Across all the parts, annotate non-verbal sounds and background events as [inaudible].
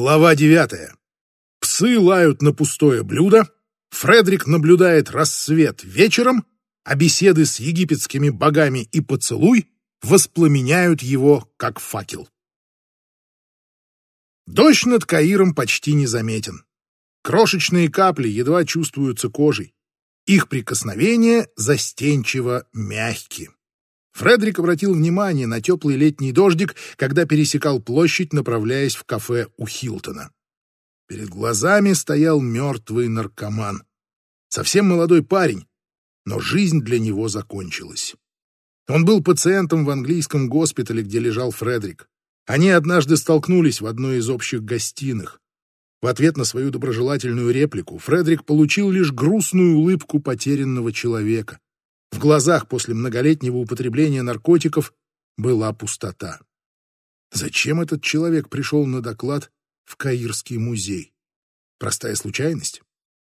Глава девятая. Псы лают на пустое блюдо, Фредерик наблюдает рассвет вечером, а беседы с египетскими богами и поцелуй воспламеняют его, как факел. Дождь над Каиром почти незаметен. Крошечные капли едва чувствуются кожей. Их прикосновения застенчиво мягкие. Фредерик обратил внимание на теплый летний дождик, когда пересекал площадь, направляясь в кафе у Хилтона. Перед глазами стоял мертвый наркоман. Совсем молодой парень, но жизнь для него закончилась. Он был пациентом в английском госпитале, где лежал Фредерик. Они однажды столкнулись в одной из общих гостиных. В ответ на свою доброжелательную реплику Фредерик получил лишь грустную улыбку потерянного человека. В глазах после многолетнего употребления наркотиков была пустота. Зачем этот человек пришел на доклад в Каирский музей? Простая случайность?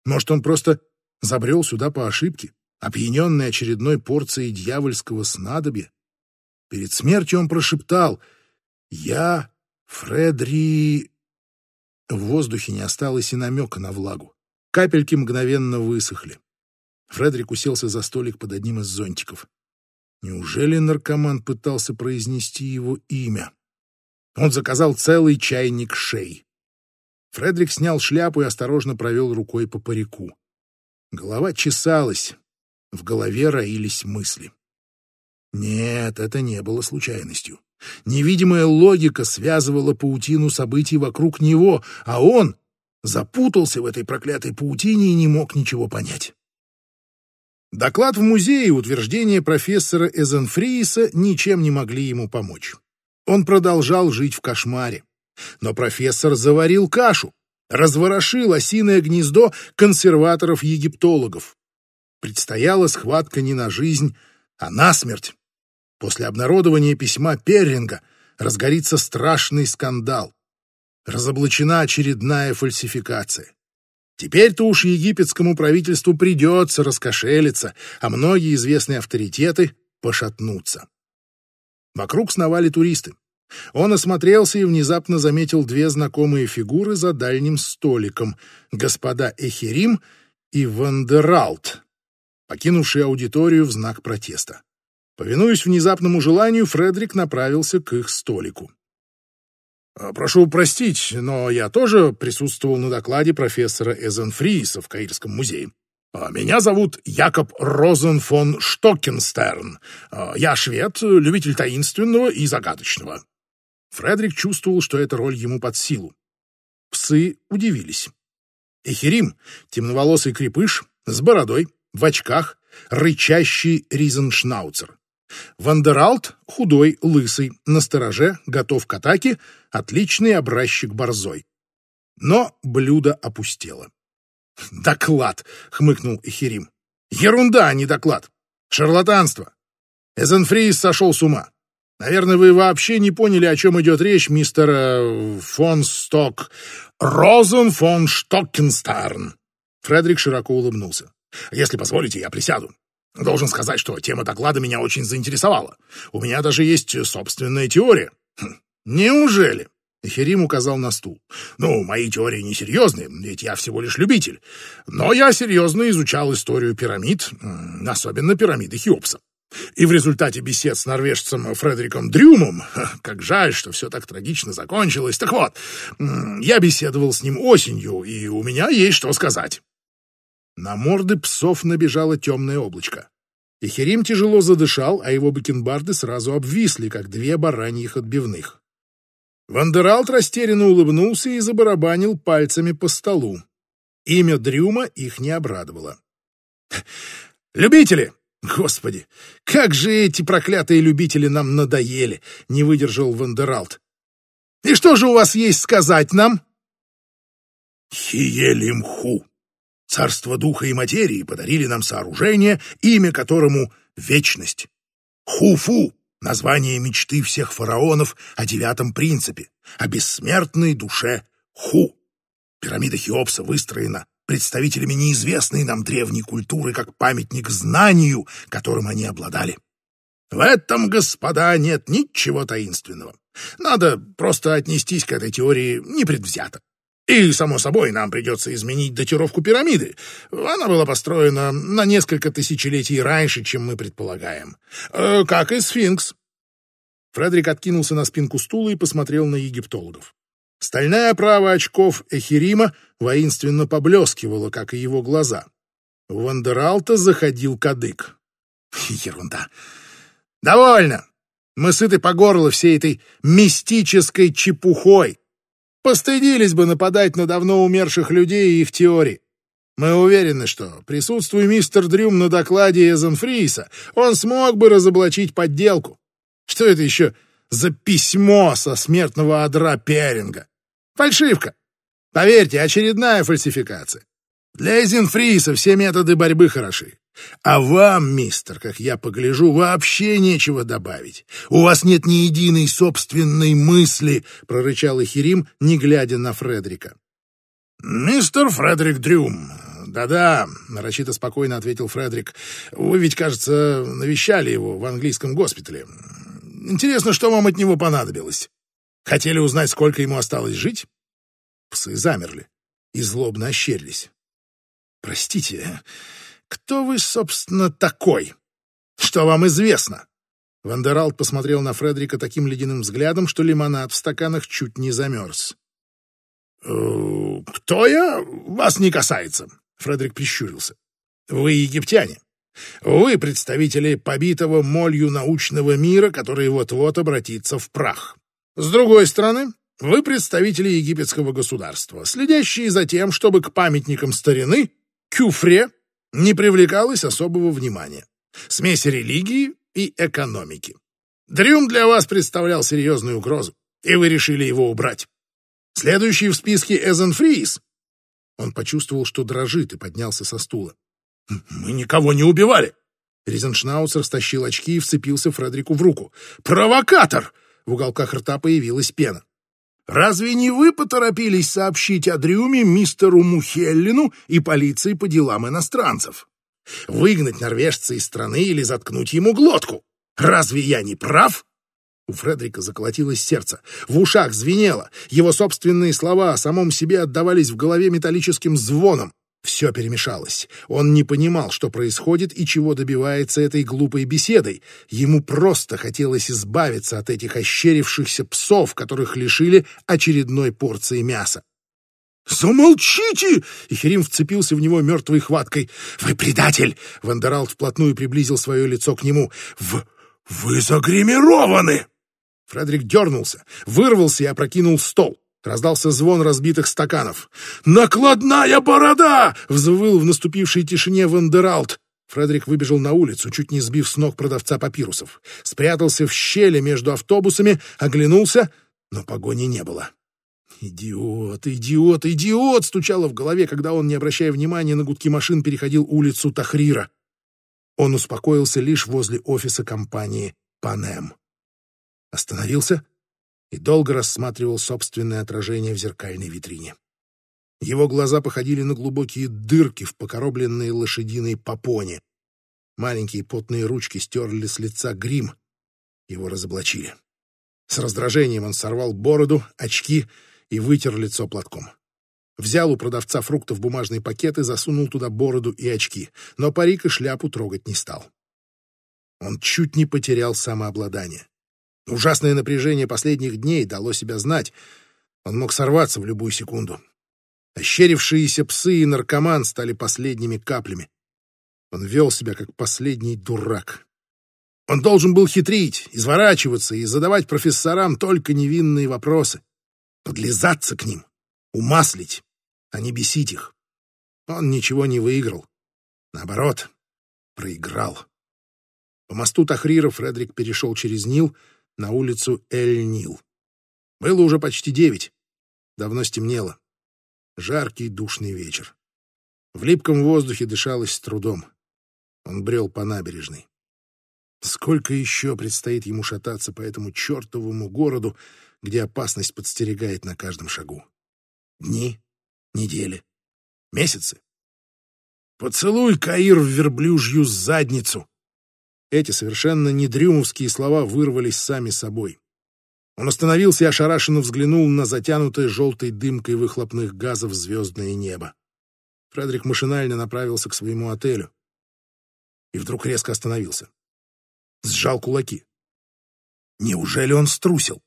Может, он просто забрел сюда по ошибке, опьяненный очередной порцией дьявольского снадобья? Перед смертью он прошептал «Я Фредри...» В воздухе не осталось и намека на влагу. Капельки мгновенно высохли. Фредерик уселся за столик под одним из зонтиков. Неужели наркоман пытался произнести его имя? Он заказал целый чайник шей. Фредерик снял шляпу и осторожно провел рукой по парику. Голова чесалась, в голове роились мысли. Нет, это не было случайностью. Невидимая логика связывала паутину событий вокруг него, а он запутался в этой проклятой паутине и не мог ничего понять. Доклад в музее и утверждение профессора Эзенфрииса ничем не могли ему помочь. Он продолжал жить в кошмаре. Но профессор заварил кашу, разворошил осиное гнездо консерваторов-египтологов. Предстояла схватка не на жизнь, а на смерть. После обнародования письма Перринга разгорится страшный скандал. Разоблачена очередная фальсификация. Теперь-то уж египетскому правительству придется раскошелиться, а многие известные авторитеты пошатнутся. Вокруг сновали туристы. Он осмотрелся и внезапно заметил две знакомые фигуры за дальним столиком — господа Эхерим и Вандералт, покинувшие аудиторию в знак протеста. Повинуясь внезапному желанию, Фредерик направился к их столику. А, «Прошу простить, но я тоже присутствовал на докладе профессора Эзенфрииса в Каирском музее. А, меня зовут Якоб Розен фон Штокенстерн. А, я швед, любитель таинственного и загадочного». Фредерик чувствовал, что эта роль ему под силу. Псы удивились. Эхерим, темноволосый крепыш, с бородой, в очках, рычащий ризеншнауцер. Вандералт — худой, лысый, настороже, готов к атаке, отличный образчик борзой. Но блюдо опустело. «Доклад!» — хмыкнул Эхерим. «Ерунда, а не доклад! Шарлатанство! Эзенфриис сошел с ума. Наверное, вы вообще не поняли, о чем идет речь, мистер э, фон Сток. Розен фон Штоккенстерн!» Фредерик широко улыбнулся. «Если позволите, я присяду. Должен сказать, что тема доклада меня очень заинтересовала. У меня даже есть собственная теория. Хм, неужели? Херим указал на стул. «Ну, мои теории несерьезные, ведь я всего лишь любитель. Но я серьезно изучал историю пирамид, особенно пирамиды Хеопса. И в результате бесед с норвежцем Фредериком Дрюмом, [laughs] как жаль, что все так трагично закончилось, так вот, я беседовал с ним осенью, и у меня есть что сказать. На морды псов набежало темное облачко. Эхерим тяжело задышал, а его бакенбарды сразу обвисли, как две бараньих отбивных. Вандералт растерянно улыбнулся и забарабанил пальцами по столу. Имя Дрюма их не обрадовало. «Любители! Господи, как же эти проклятые любители нам надоели!» — не выдержал Вандералт. «И что же у вас есть сказать нам?» «Хиелимху!» Царство духа и материи подарили нам сооружение, имя которому — Вечность. Хуфу — название мечты всех фараонов о девятом принципе, о бессмертной душе Ху. Пирамида Хеопса выстроена представителями неизвестной нам древней культуры как памятник знанию, которым они обладали. В этом, господа, нет ничего таинственного. Надо просто отнестись к этой теории непредвзято. И, само собой, нам придется изменить датировку пирамиды. Она была построена на несколько тысячелетий раньше, чем мы предполагаем. Э, как и сфинкс. Фредерик откинулся на спинку стула и посмотрел на египтологов. Стальная оправа очков Эхерима воинственно поблескивала, как и его глаза. У Вандералта заходил кадык. [laughs] Ерунда. Довольно. Мы сыты по горло всей этой мистической чепухой. Постыдились бы нападать на давно умерших людей и их теории. Мы уверены, что, присутствуя мистер Дрюм на докладе Эзенфриса, он смог бы разоблачить подделку. Что это еще за письмо со смертного одра Перинга? Фальшивка. Поверьте, очередная фальсификация. Для Эзенфриса все методы борьбы хороши. А вам, мистер, как я погляжу, вообще нечего добавить. У вас нет ни единой собственной мысли, прорычал Эхирим, не глядя на Фредрика. Мистер Фредерик Дрюм. Да-да, нарочито спокойно ответил Фредрик. Вы ведь, кажется, навещали его в английском госпитале. Интересно, что вам от него понадобилось? Хотели узнать, сколько ему осталось жить? Псы замерли и злобно ощерились. Простите, кто вы, собственно, такой? Что вам известно? Вандералт посмотрел на Фредерика таким ледяным взглядом, что лимонад в стаканах чуть не замерз. «Э, «Кто я? Вас не касается», — Фредерик прищурился. «Вы египтяне. Вы представители побитого молью научного мира, который вот-вот обратится в прах. С другой стороны, вы представители египетского государства, следящие за тем, чтобы к памятникам старины, кюфре, не привлекалось особого внимания. Смесь религии и экономики. Дрюм для вас представлял серьезную угрозу, и вы решили его убрать. Следующий в списке Эзенфриз. Он почувствовал, что дрожит, и поднялся со стула. «Мы никого не убивали!» Ризеншнауцер стащил очки и вцепился Фредерику в руку. «Провокатор!» В уголках рта появилась пена. «Разве не вы поторопились сообщить о Дрюме мистеру Мухеллину и полиции по делам иностранцев? Выгнать норвежца из страны или заткнуть ему глотку? Разве я не прав?» У Фредерика заколотилось сердце, в ушах звенело, его собственные слова о самом себе отдавались в голове металлическим звоном. Все перемешалось. Он не понимал, что происходит и чего добивается этой глупой беседой. Ему просто хотелось избавиться от этих ощерившихся псов, которых лишили очередной порции мяса. «Замолчите!» — Эхерим вцепился в него мертвой хваткой. «Вы предатель!» — Вандералд вплотную приблизил свое лицо к нему. «В... вы загримированы!» Фредерик дернулся, вырвался и опрокинул стол. Раздался звон разбитых стаканов. «Накладная борода!» — взвыл в наступившей тишине Вандералт. Фредерик выбежал на улицу, чуть не сбив с ног продавца папирусов. Спрятался в щели между автобусами, оглянулся, но погони не было. «Идиот, идиот, идиот!» — стучало в голове, когда он, не обращая внимания на гудки машин, переходил улицу Тахрира. Он успокоился лишь возле офиса компании «Панем». Остановился и долго рассматривал собственное отражение в зеркальной витрине. Его глаза походили на глубокие дырки в покоробленной лошадиной попоне. Маленькие потные ручки стерли с лица грим. Его разоблачили. С раздражением он сорвал бороду, очки и вытер лицо платком. Взял у продавца фруктов бумажный пакет и засунул туда бороду и очки, но парик и шляпу трогать не стал. Он чуть не потерял самообладание. Ужасное напряжение последних дней дало себя знать. Он мог сорваться в любую секунду. Ощерившиеся псы и наркоман стали последними каплями. Он вел себя как последний дурак. Он должен был хитрить, изворачиваться и задавать профессорам только невинные вопросы. Подлизаться к ним, умаслить, а не бесить их. Он ничего не выиграл. Наоборот, проиграл. По мосту Тахрира Фредерик перешел через Нил — на улицу Эль-Нил. Было уже почти девять. Давно стемнело. Жаркий душный вечер. В липком воздухе дышалось с трудом. Он брел по набережной. Сколько еще предстоит ему шататься по этому чертовому городу, где опасность подстерегает на каждом шагу? Дни, недели, месяцы. «Поцелуй, Каир, в верблюжью задницу!» Эти совершенно недрюмовские слова вырвались сами собой. Он остановился и ошарашенно взглянул на затянутое желтой дымкой выхлопных газов звездное небо. Фредерик машинально направился к своему отелю. И вдруг резко остановился. Сжал кулаки. Неужели он струсил?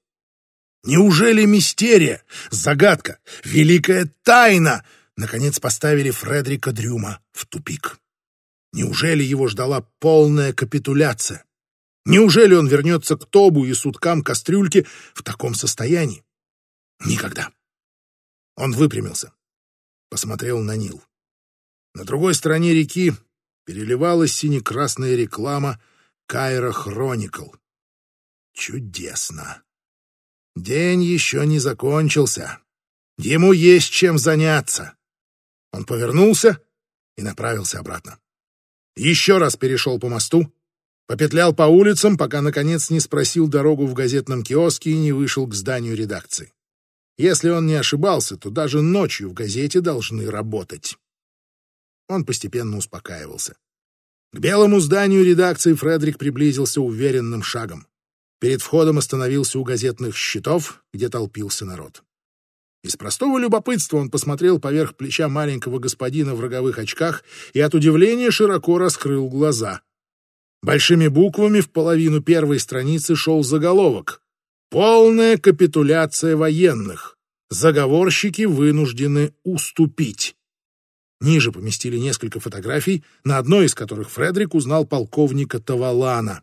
Неужели мистерия, загадка, великая тайна наконец поставили Фредерика Дрюма в тупик? Неужели его ждала полная капитуляция? Неужели он вернется к Тобу и суткам кастрюльки в таком состоянии? Никогда. Он выпрямился, посмотрел на Нил. На другой стороне реки переливалась сине-красная реклама Кайра Хроникл. Чудесно. День еще не закончился. Ему есть чем заняться. Он повернулся и направился обратно. Еще раз перешел по мосту, попетлял по улицам, пока, наконец, не спросил дорогу в газетном киоске и не вышел к зданию редакции. Если он не ошибался, то даже ночью в газете должны работать. Он постепенно успокаивался. К белому зданию редакции Фредерик приблизился уверенным шагом. Перед входом остановился у газетных щитов, где толпился народ. Из простого любопытства он посмотрел поверх плеча маленького господина в роговых очках и от удивления широко раскрыл глаза. Большими буквами в половину первой страницы шел заголовок «Полная капитуляция военных. Заговорщики вынуждены уступить». Ниже поместили несколько фотографий, на одной из которых Фредерик узнал полковника Тавалана.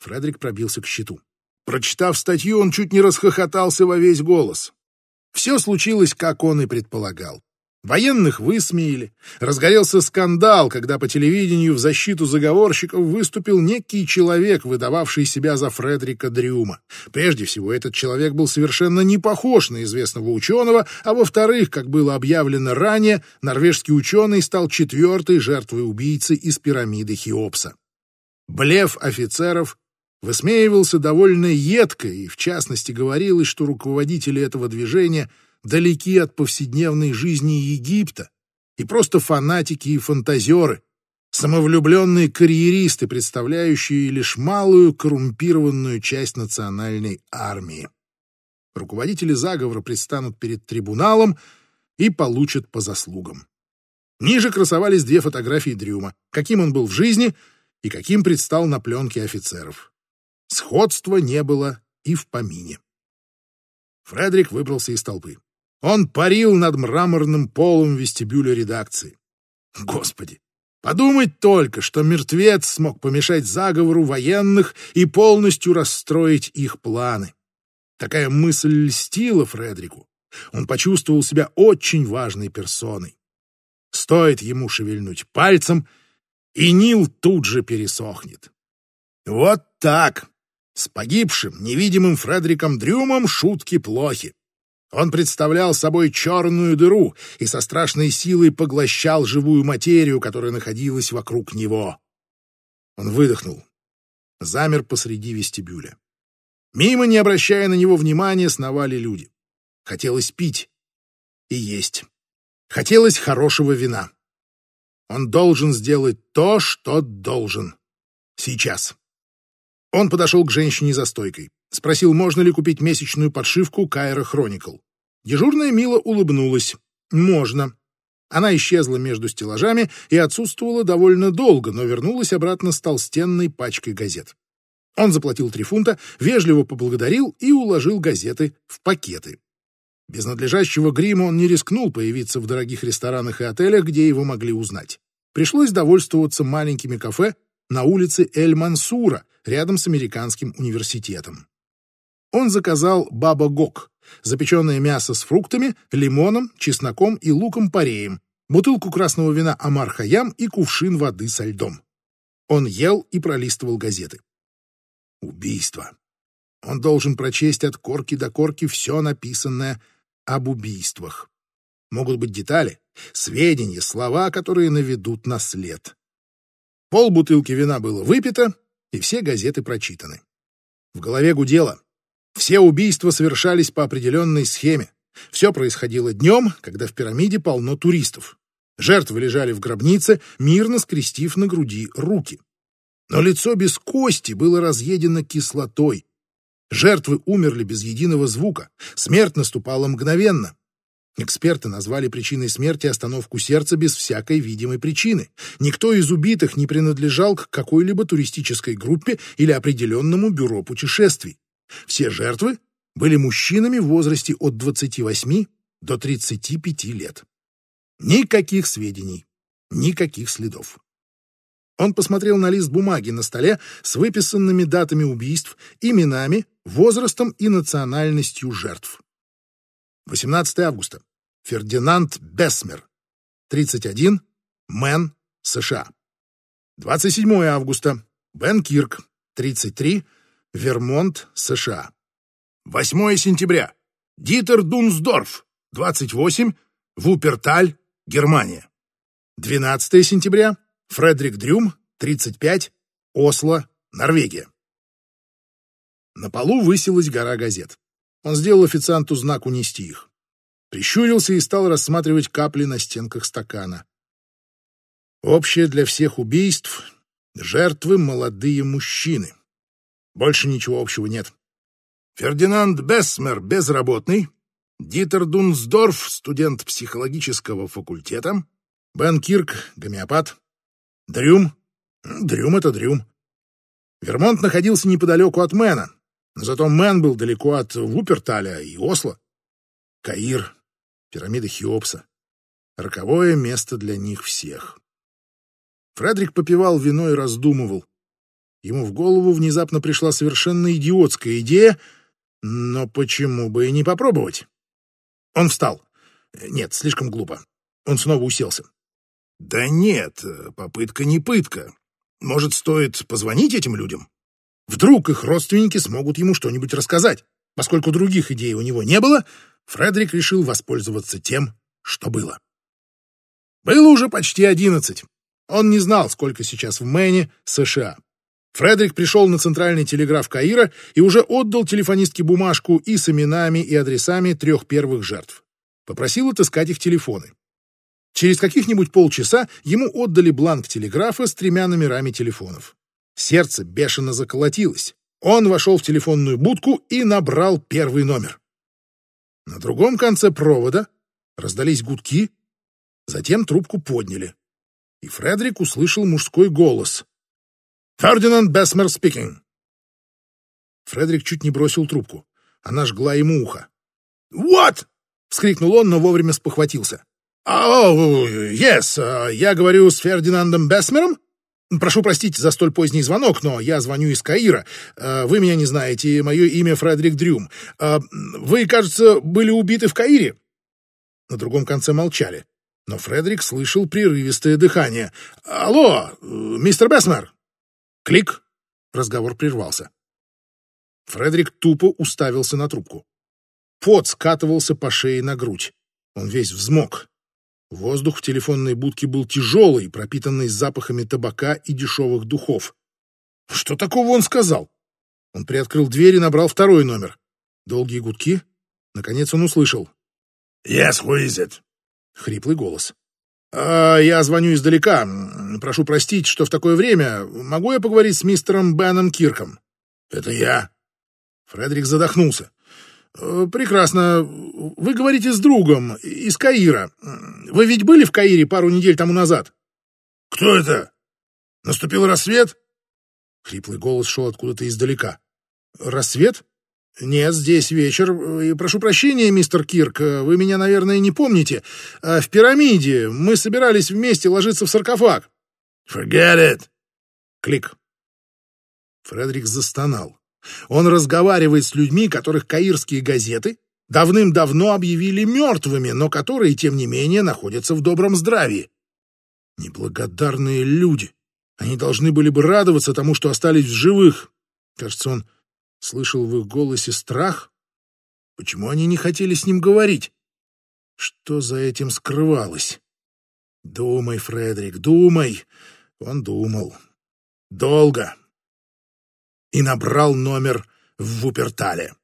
Фредерик пробился к щиту. Прочитав статью, он чуть не расхохотался во весь голос. Все случилось, как он и предполагал. Военных высмеяли. Разгорелся скандал, когда по телевидению в защиту заговорщиков выступил некий человек, выдававший себя за Фредерика Дрюма. Прежде всего, этот человек был совершенно не похож на известного ученого, а во-вторых, как было объявлено ранее, норвежский ученый стал четвертой жертвой убийцы из пирамиды Хеопса. Блеф офицеров высмеивался довольно едко, и в частности говорилось, что руководители этого движения – далеки от повседневной жизни Египта, и просто фанатики и фантазеры, самовлюбленные карьеристы, представляющие лишь малую коррумпированную часть национальной армии. Руководители заговора предстанут перед трибуналом и получат по заслугам. Ниже красовались две фотографии Дрюма, каким он был в жизни и каким предстал на пленке офицеров. Сходства не было и в помине. Фредерик выбрался из толпы. Он парил над мраморным полом вестибюля редакции. Господи, подумать только, что мертвец смог помешать заговору военных и полностью расстроить их планы. Такая мысль льстила Фредрику. Он почувствовал себя очень важной персоной. Стоит ему шевельнуть пальцем, и Нил тут же пересохнет. Вот так. С погибшим, невидимым Фредриком Дрюмом шутки плохи. Он представлял собой черную дыру и со страшной силой поглощал живую материю, которая находилась вокруг него. Он выдохнул, замер посреди вестибюля. Мимо, не обращая на него внимания, сновали люди. Хотелось пить и есть. Хотелось хорошего вина. Он должен сделать то, что должен. Сейчас. Он подошел к женщине за стойкой. Спросил, можно ли купить месячную подшивку Кайра Хроникл. Дежурная мило улыбнулась. «Можно». Она исчезла между стеллажами и отсутствовала довольно долго, но вернулась обратно с толстенной пачкой газет. Он заплатил три фунта, вежливо поблагодарил и уложил газеты в пакеты. Без надлежащего грима он не рискнул появиться в дорогих ресторанах и отелях, где его могли узнать. Пришлось довольствоваться маленькими кафе на улице Эль-Мансура, рядом с американским университетом. Он заказал баба гок, запеченное мясо с фруктами, лимоном, чесноком и луком-пореем, бутылку красного вина Амар-Хаям и кувшин воды со льдом. Он ел и пролистывал газеты. Убийство. Он должен прочесть от корки до корки все написанное об убийствах. Могут быть детали, сведения, слова, которые наведут на след. Пол бутылки вина было выпито, и все газеты прочитаны. В голове гудело. Все убийства совершались по определенной схеме. Все происходило днем, когда в пирамиде полно туристов. Жертвы лежали в гробнице, мирно скрестив на груди руки. Но лицо без кости было разъедено кислотой. Жертвы умерли без единого звука. Смерть наступала мгновенно. Эксперты назвали причиной смерти остановку сердца без всякой видимой причины. Никто из убитых не принадлежал к какой-либо туристической группе или определенному бюро путешествий. Все жертвы были мужчинами в возрасте от 28 до 35 лет. Никаких сведений, никаких следов. Он посмотрел на лист бумаги на столе с выписанными датами убийств, именами, возрастом и национальностью жертв. 18 августа. Фердинанд Бессмер. 31. Мэн, США. 27 августа. Бен Кирк. 33. Вермонт, США. 8 сентября. Дитер Дунсдорф. 28. Вуперталь, Германия. 12 сентября. Фредерик Дрюм, 35, Осло, Норвегия. На полу высилась гора газет. Он сделал официанту знак унести их. Прищурился и стал рассматривать капли на стенках стакана. Общее для всех убийств — жертвы молодые мужчины. Больше ничего общего нет. Фердинанд Бессмер, безработный. Дитер Дунсдорф, студент психологического факультета. Бен Кирк, гомеопат. Дрюм? Дрюм — это Дрюм. Вермонт находился неподалеку от Мэна, но зато Мэн был далеко от Вуперталя и Осло. Каир, пирамида Хеопса. Роковое место для них всех. Фредерик попивал вино и раздумывал. Ему в голову внезапно пришла совершенно идиотская идея, но почему бы и не попробовать? Он встал. Нет, слишком глупо. Он снова уселся. Да нет, попытка не пытка. Может, стоит позвонить этим людям? Вдруг их родственники смогут ему что-нибудь рассказать. Поскольку других идей у него не было, Фредерик решил воспользоваться тем, что было. Было уже почти одиннадцать. Он не знал, сколько сейчас в Мэне, США. Фредерик пришел на центральный телеграф Каира и уже отдал телефонистке бумажку и с именами и адресами трех первых жертв. Попросил отыскать их телефоны. Через каких-нибудь полчаса ему отдали бланк телеграфа с тремя номерами телефонов. Сердце бешено заколотилось. Он вошел в телефонную будку и набрал первый номер. На другом конце провода раздались гудки, затем трубку подняли. И Фредерик услышал мужской голос. «Фердинанд Бессмер спикинг». Фредерик чуть не бросил трубку. Она жгла ему ухо. «What?» — вскрикнул он, но вовремя спохватился. «О, yes, я говорю с Фердинандом Бессмером? Прошу простить за столь поздний звонок, но я звоню из Каира. Вы меня не знаете, мое имя Фредерик Дрюм. Вы, кажется, были убиты в Каире?» На другом конце молчали, но Фредерик слышал прерывистое дыхание. «Алло, мистер Бессмер!» Клик. Разговор прервался. Фредерик тупо уставился на трубку. Пот скатывался по шее на грудь. Он весь взмок. Воздух в телефонной будке был тяжелый, пропитанный запахами табака и дешевых духов. Что такого он сказал? Он приоткрыл дверь и набрал второй номер. Долгие гудки. Наконец он услышал. «Yes, who is it?» Хриплый голос. «А, «Я звоню издалека. Прошу простить, что в такое время. Могу я поговорить с мистером Беном Кирком?» «Это я». Фредерик задохнулся. Э, «Прекрасно. Вы говорите с другом из Каира. Вы ведь были в Каире пару недель тому назад?» «Кто это? Наступил рассвет?» Хриплый голос шел откуда-то издалека. «Рассвет? Нет, здесь вечер. И прошу прощения, мистер Кирк, вы меня, наверное, не помните. А в пирамиде мы собирались вместе ложиться в саркофаг». «Forget it!» Клик. Фредерик застонал. Он разговаривает с людьми, которых каирские газеты давным-давно объявили мертвыми, но которые, тем не менее, находятся в добром здравии. Неблагодарные люди. Они должны были бы радоваться тому, что остались в живых. Кажется, он слышал в их голосе страх. Почему они не хотели с ним говорить? Что за этим скрывалось? Думай, Фредерик, думай. Он думал. Долго и набрал номер в Вупертале.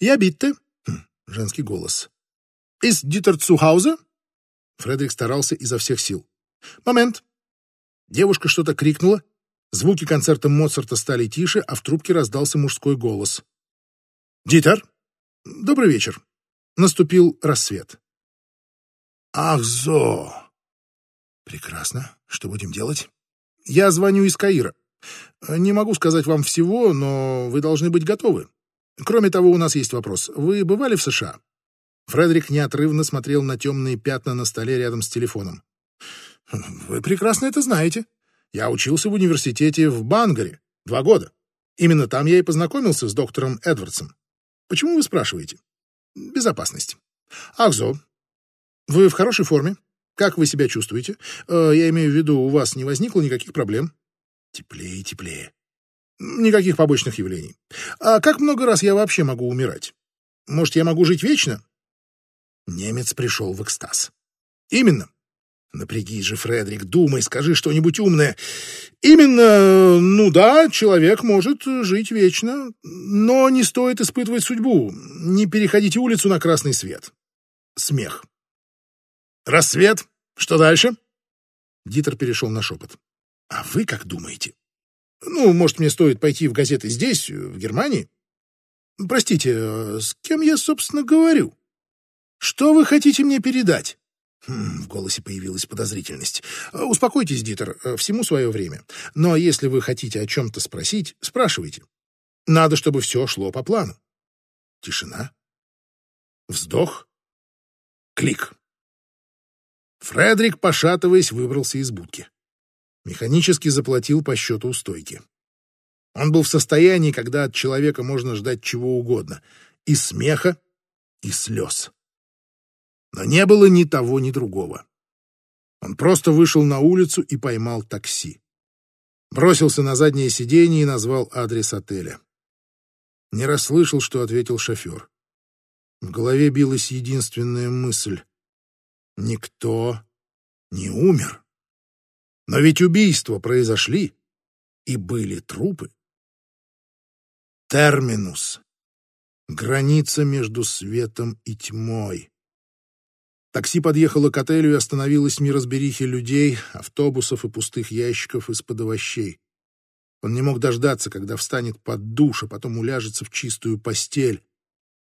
«Я Битте?» хм, Женский голос. «Из Дитер Цухауза?» Фредерик старался изо всех сил. «Момент!» Девушка что-то крикнула. Звуки концерта Моцарта стали тише, а в трубке раздался мужской голос. Дитер, добрый вечер. Наступил рассвет. Ах, Зо! Прекрасно. Что будем делать? Я звоню из Каира. Не могу сказать вам всего, но вы должны быть готовы. Кроме того, у нас есть вопрос. Вы бывали в США? Фредерик неотрывно смотрел на темные пятна на столе рядом с телефоном. Вы прекрасно это знаете. Я учился в университете в Бангаре два года. Именно там я и познакомился с доктором Эдвардсом. Почему вы спрашиваете? Безопасность. Ахзо, вы в хорошей форме? Как вы себя чувствуете? Э, я имею в виду, у вас не возникло никаких проблем? Теплее и теплее. Никаких побочных явлений. А как много раз я вообще могу умирать? Может, я могу жить вечно? Немец пришел в экстаз. Именно. Напрягись же, Фредерик, думай, скажи что-нибудь умное. Именно, ну да, человек может жить вечно, но не стоит испытывать судьбу. Не переходите улицу на красный свет. Смех. Рассвет. Что дальше? Дитер перешел на шепот. А вы как думаете? Ну, может, мне стоит пойти в газеты здесь, в Германии? Простите, с кем я, собственно, говорю? Что вы хотите мне передать? Хм, в голосе появилась подозрительность. «Успокойтесь, Дитер, всему свое время. Но если вы хотите о чем-то спросить, спрашивайте. Надо, чтобы все шло по плану». Тишина. Вздох. Клик. Фредерик, пошатываясь, выбрался из будки. Механически заплатил по счету у стойки. Он был в состоянии, когда от человека можно ждать чего угодно. И смеха, и слез. Но не было ни того, ни другого. Он просто вышел на улицу и поймал такси. Бросился на заднее сиденье и назвал адрес отеля. Не расслышал, что ответил шофер. В голове билась единственная мысль. Никто не умер. Но ведь убийства произошли, и были трупы. Терминус. Граница между светом и тьмой. Такси подъехало к отелю и остановилось в неразберихе людей, автобусов и пустых ящиков из-под овощей. Он не мог дождаться, когда встанет под душ, а потом уляжется в чистую постель.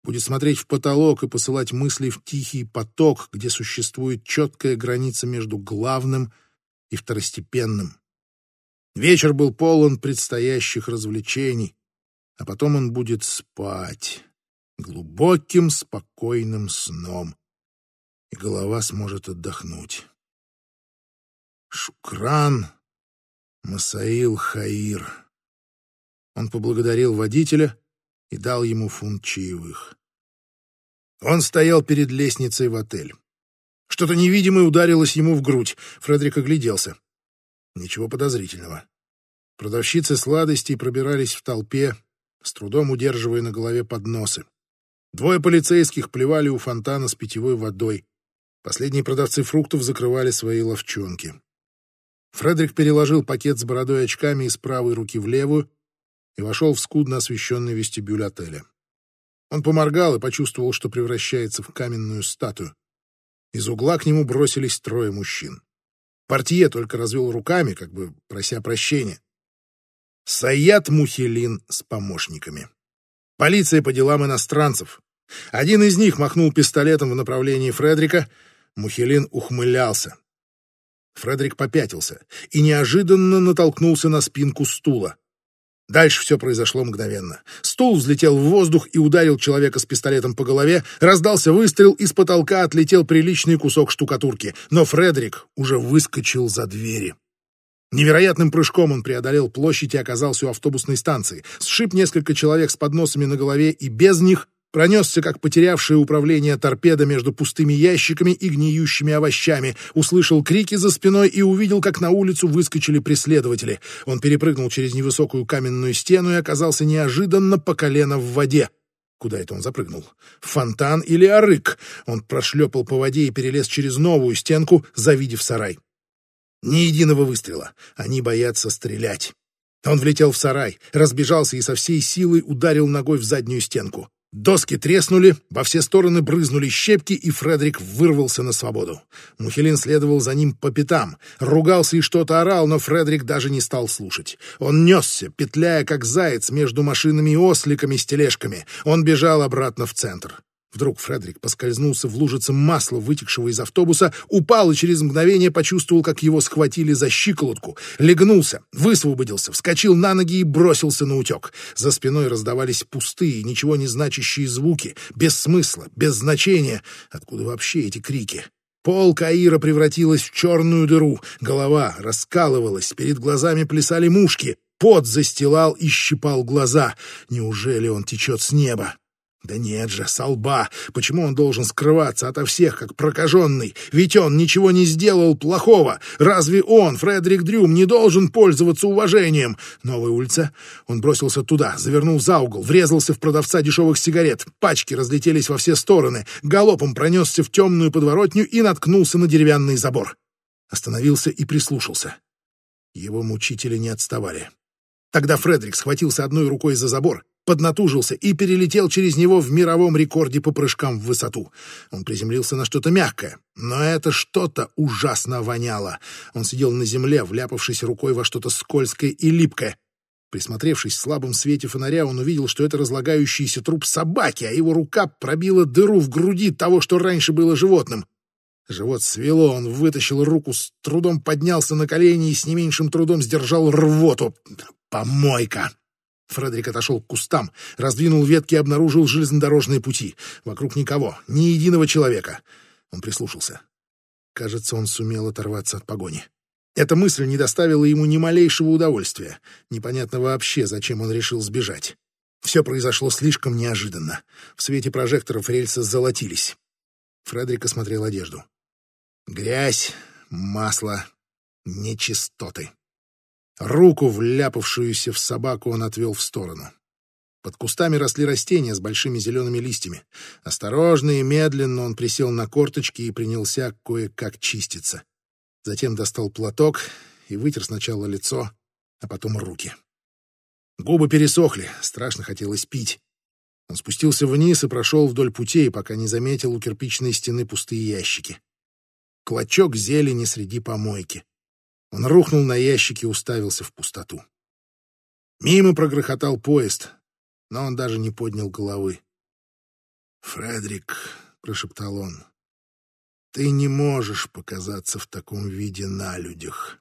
Будет смотреть в потолок и посылать мысли в тихий поток, где существует четкая граница между главным и второстепенным. Вечер был полон предстоящих развлечений, а потом он будет спать глубоким, спокойным сном и голова сможет отдохнуть. Шукран Масаил Хаир. Он поблагодарил водителя и дал ему фунт чаевых. Он стоял перед лестницей в отель. Что-то невидимое ударилось ему в грудь. Фредерик огляделся. Ничего подозрительного. Продавщицы сладостей пробирались в толпе, с трудом удерживая на голове подносы. Двое полицейских плевали у фонтана с питьевой водой. Последние продавцы фруктов закрывали свои ловчонки. Фредерик переложил пакет с бородой и очками из правой руки в левую и вошел в скудно освещенный вестибюль отеля. Он поморгал и почувствовал, что превращается в каменную статую. Из угла к нему бросились трое мужчин. Портье только развел руками, как бы прося прощения. Саят Мухилин с помощниками. Полиция по делам иностранцев. Один из них махнул пистолетом в направлении Фредрика, Мухелин ухмылялся. Фредерик попятился и неожиданно натолкнулся на спинку стула. Дальше все произошло мгновенно. Стул взлетел в воздух и ударил человека с пистолетом по голове, раздался выстрел, из потолка отлетел приличный кусок штукатурки, но Фредерик уже выскочил за двери. Невероятным прыжком он преодолел площадь и оказался у автобусной станции, сшиб несколько человек с подносами на голове и без них Пронесся, как потерявшее управление торпеда между пустыми ящиками и гниющими овощами, услышал крики за спиной и увидел, как на улицу выскочили преследователи. Он перепрыгнул через невысокую каменную стену и оказался неожиданно по колено в воде. Куда это он запрыгнул? фонтан или арык? Он прошлепал по воде и перелез через новую стенку, завидев сарай. Ни единого выстрела. Они боятся стрелять. Он влетел в сарай, разбежался и со всей силой ударил ногой в заднюю стенку. Доски треснули, во все стороны брызнули щепки, и Фредерик вырвался на свободу. Мухелин следовал за ним по пятам, ругался и что-то орал, но Фредерик даже не стал слушать. Он несся, петляя как заяц между машинами и осликами с тележками. Он бежал обратно в центр. Вдруг Фредерик поскользнулся в лужице масла, вытекшего из автобуса, упал и через мгновение почувствовал, как его схватили за щиколотку, легнулся, высвободился, вскочил на ноги и бросился на утек. За спиной раздавались пустые, ничего не значащие звуки, без смысла, без значения. Откуда вообще эти крики? Пол Каира превратилась в черную дыру, голова раскалывалась, перед глазами плясали мушки, пот застилал и щипал глаза. Неужели он течет с неба? Да нет же, солба. Почему он должен скрываться ото всех, как прокаженный? Ведь он ничего не сделал плохого. Разве он, Фредерик Дрюм, не должен пользоваться уважением? Новая улица. Он бросился туда, завернул за угол, врезался в продавца дешевых сигарет. Пачки разлетелись во все стороны. Галопом пронесся в темную подворотню и наткнулся на деревянный забор. Остановился и прислушался. Его мучители не отставали. Тогда Фредерик схватился одной рукой за забор, поднатужился и перелетел через него в мировом рекорде по прыжкам в высоту. Он приземлился на что-то мягкое, но это что-то ужасно воняло. Он сидел на земле, вляпавшись рукой во что-то скользкое и липкое. Присмотревшись в слабом свете фонаря, он увидел, что это разлагающийся труп собаки, а его рука пробила дыру в груди того, что раньше было животным. Живот свело, он вытащил руку, с трудом поднялся на колени и с не меньшим трудом сдержал рвоту. «Помойка!» Фредерик отошел к кустам, раздвинул ветки и обнаружил железнодорожные пути. Вокруг никого, ни единого человека. Он прислушался. Кажется, он сумел оторваться от погони. Эта мысль не доставила ему ни малейшего удовольствия. Непонятно вообще, зачем он решил сбежать. Все произошло слишком неожиданно. В свете прожекторов рельсы золотились. Фредерик осмотрел одежду. Грязь, масло, нечистоты. Руку, вляпавшуюся в собаку, он отвел в сторону. Под кустами росли растения с большими зелеными листьями. Осторожно и медленно он присел на корточки и принялся кое-как чиститься. Затем достал платок и вытер сначала лицо, а потом руки. Губы пересохли, страшно хотелось пить. Он спустился вниз и прошел вдоль путей, пока не заметил у кирпичной стены пустые ящики. Клочок зелени среди помойки. Он рухнул на ящики и уставился в пустоту. Мимо прогрохотал поезд, но он даже не поднял головы. «Фредерик», — прошептал он, — «ты не можешь показаться в таком виде на людях.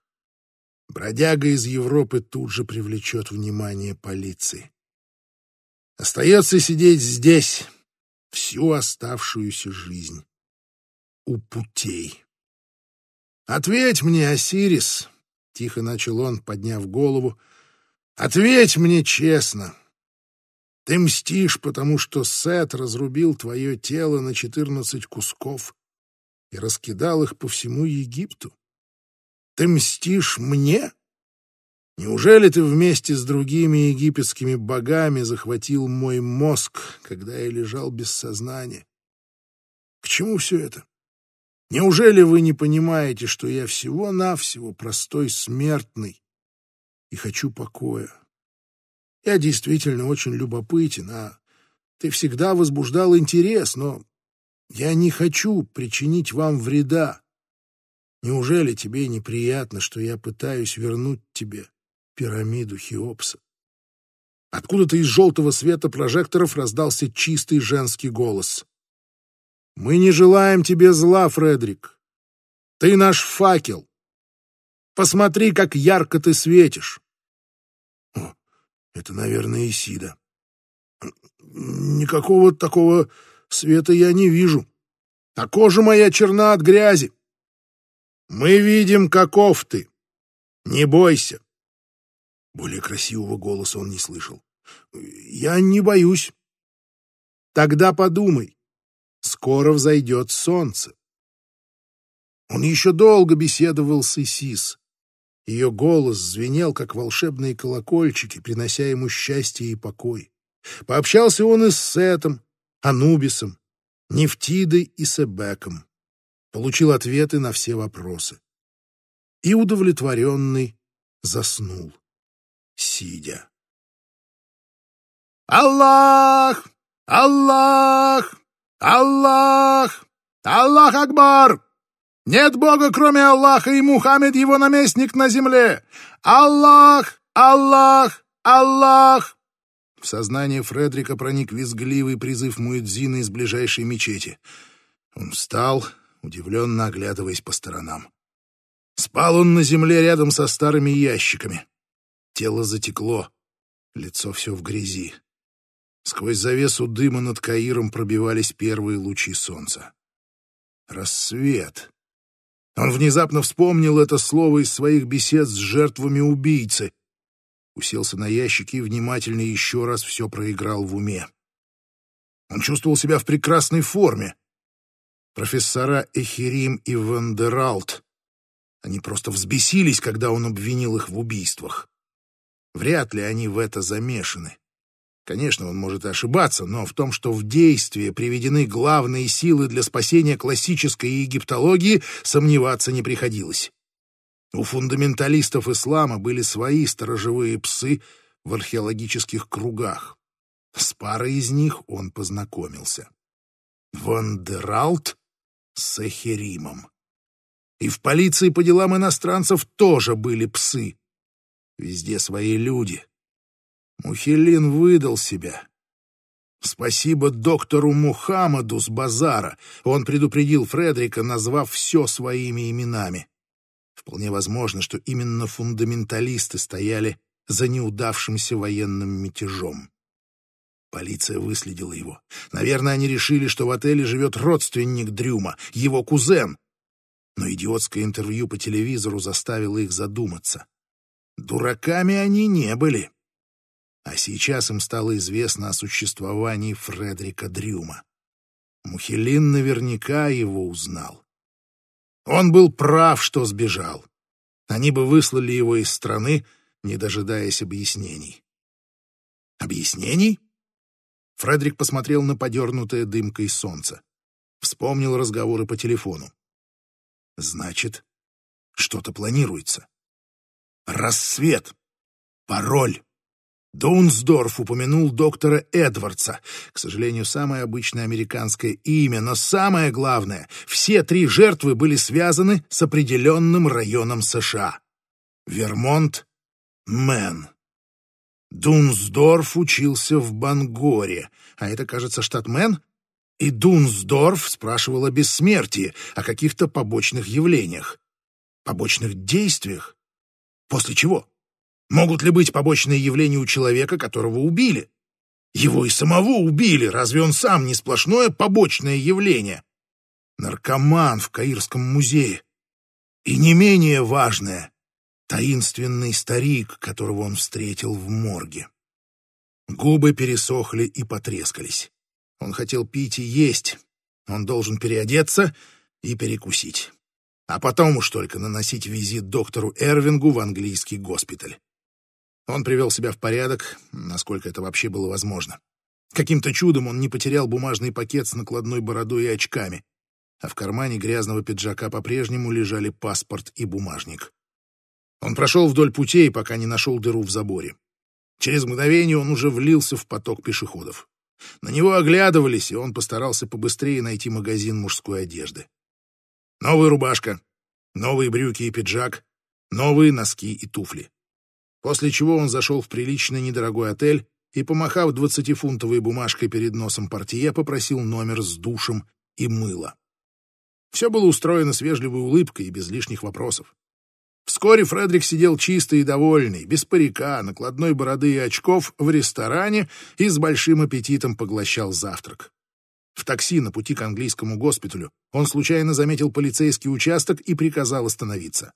Бродяга из Европы тут же привлечет внимание полиции. Остается сидеть здесь всю оставшуюся жизнь у путей». «Ответь мне, Осирис!» — тихо начал он, подняв голову. «Ответь мне честно! Ты мстишь, потому что Сет разрубил твое тело на четырнадцать кусков и раскидал их по всему Египту? Ты мстишь мне? Неужели ты вместе с другими египетскими богами захватил мой мозг, когда я лежал без сознания? К чему все это? Неужели вы не понимаете, что я всего-навсего простой смертный и хочу покоя? Я действительно очень любопытен, а ты всегда возбуждал интерес, но я не хочу причинить вам вреда. Неужели тебе неприятно, что я пытаюсь вернуть тебе пирамиду Хеопса? Откуда-то из желтого света прожекторов раздался чистый женский голос. Мы не желаем тебе зла, Фредерик. Ты наш факел. Посмотри, как ярко ты светишь. О, это, наверное, Исида. Никакого такого света я не вижу. А кожа моя черна от грязи. Мы видим, каков ты. Не бойся. Более красивого голоса он не слышал. Я не боюсь. Тогда подумай. Скоро взойдет солнце. Он еще долго беседовал с Исис. Ее голос звенел, как волшебные колокольчики, принося ему счастье и покой. Пообщался он и с Сетом, Анубисом, Нефтидой и Себеком. Получил ответы на все вопросы. И удовлетворенный заснул, сидя. «Аллах! «Аллах! Аллах! Аллах Акбар! Нет Бога, кроме Аллаха, и Мухаммед его наместник на земле! Аллах! Аллах! Аллах!» В сознание Фредрика проник визгливый призыв Муэдзина из ближайшей мечети. Он встал, удивленно оглядываясь по сторонам. Спал он на земле рядом со старыми ящиками. Тело затекло, лицо все в грязи. Сквозь завесу дыма над Каиром пробивались первые лучи солнца. Рассвет. Он внезапно вспомнил это слово из своих бесед с жертвами убийцы. Уселся на ящики и внимательно еще раз все проиграл в уме. Он чувствовал себя в прекрасной форме. Профессора Эхерим и Вандералт. Они просто взбесились, когда он обвинил их в убийствах. Вряд ли они в это замешаны. Конечно, он может ошибаться, но в том, что в действие приведены главные силы для спасения классической египтологии, сомневаться не приходилось. У фундаменталистов ислама были свои сторожевые псы в археологических кругах. С парой из них он познакомился. Вандералт с Эхеримом. И в полиции по делам иностранцев тоже были псы. Везде свои люди. Мухелин выдал себя. Спасибо доктору Мухаммаду с базара. Он предупредил Фредрика, назвав все своими именами. Вполне возможно, что именно фундаменталисты стояли за неудавшимся военным мятежом. Полиция выследила его. Наверное, они решили, что в отеле живет родственник Дрюма, его кузен. Но идиотское интервью по телевизору заставило их задуматься. Дураками они не были. А сейчас им стало известно о существовании Фредрика Дрюма. Мухелин наверняка его узнал. Он был прав, что сбежал. Они бы выслали его из страны, не дожидаясь объяснений. Объяснений? Фредрик посмотрел на подернутое дымкой солнце. Вспомнил разговоры по телефону. Значит, что-то планируется. Рассвет. Пароль. Дунсдорф упомянул доктора Эдвардса. К сожалению, самое обычное американское имя, но самое главное, все три жертвы были связаны с определенным районом США. Вермонт, Мэн. Дунсдорф учился в Бангоре, а это, кажется, штат Мэн. И Дунсдорф спрашивал о бессмертии, о каких-то побочных явлениях. Побочных действиях? После чего? Могут ли быть побочные явления у человека, которого убили? Его и самого убили, разве он сам не сплошное побочное явление? Наркоман в Каирском музее. И не менее важное — таинственный старик, которого он встретил в морге. Губы пересохли и потрескались. Он хотел пить и есть. Он должен переодеться и перекусить а потом уж только наносить визит доктору Эрвингу в английский госпиталь. Он привел себя в порядок, насколько это вообще было возможно. Каким-то чудом он не потерял бумажный пакет с накладной бородой и очками, а в кармане грязного пиджака по-прежнему лежали паспорт и бумажник. Он прошел вдоль путей, пока не нашел дыру в заборе. Через мгновение он уже влился в поток пешеходов. На него оглядывались, и он постарался побыстрее найти магазин мужской одежды. Новая рубашка, новые брюки и пиджак, новые носки и туфли. После чего он зашел в приличный недорогой отель и, помахав двадцатифунтовой бумажкой перед носом портье, попросил номер с душем и мыло. Все было устроено с вежливой улыбкой и без лишних вопросов. Вскоре Фредерик сидел чистый и довольный, без парика, накладной бороды и очков, в ресторане и с большим аппетитом поглощал завтрак. В такси на пути к английскому госпиталю он случайно заметил полицейский участок и приказал остановиться.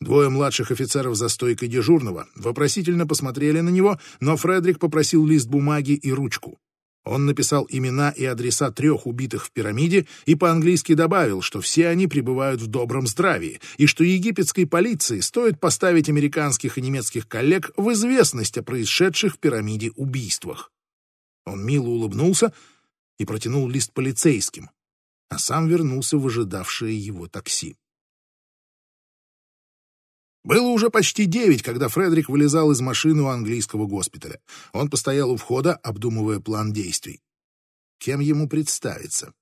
Двое младших офицеров за стойкой дежурного вопросительно посмотрели на него, но Фредерик попросил лист бумаги и ручку. Он написал имена и адреса трех убитых в пирамиде и по-английски добавил, что все они пребывают в добром здравии и что египетской полиции стоит поставить американских и немецких коллег в известность о происшедших в пирамиде убийствах. Он мило улыбнулся, и протянул лист полицейским, а сам вернулся в ожидавшее его такси. Было уже почти девять, когда Фредерик вылезал из машины у английского госпиталя. Он постоял у входа, обдумывая план действий. кем ему представиться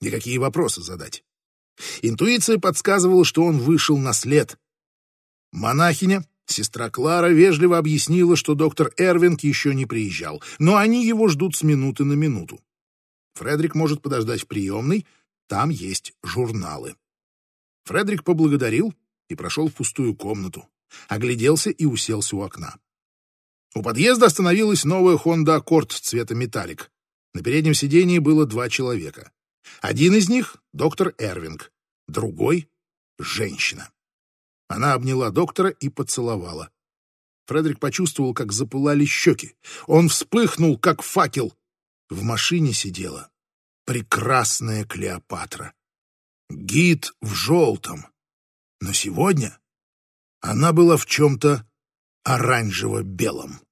и какие вопросы задать. Интуиция подсказывала, что он вышел на след. Монахиня, сестра Клара, вежливо объяснила, что доктор Эрвинг еще не приезжал, но они его ждут с минуты на минуту. Фредерик может подождать в приемной, там есть журналы. Фредерик поблагодарил и прошел в пустую комнату, огляделся и уселся у окна. У подъезда остановилась новая Honda Accord цвета металлик. На переднем сидении было два человека. Один из них — доктор Эрвинг, другой — женщина. Она обняла доктора и поцеловала. Фредерик почувствовал, как запылали щеки. Он вспыхнул, как факел. В машине сидела прекрасная Клеопатра. Гид в желтом. Но сегодня она была в чем-то оранжево-белом.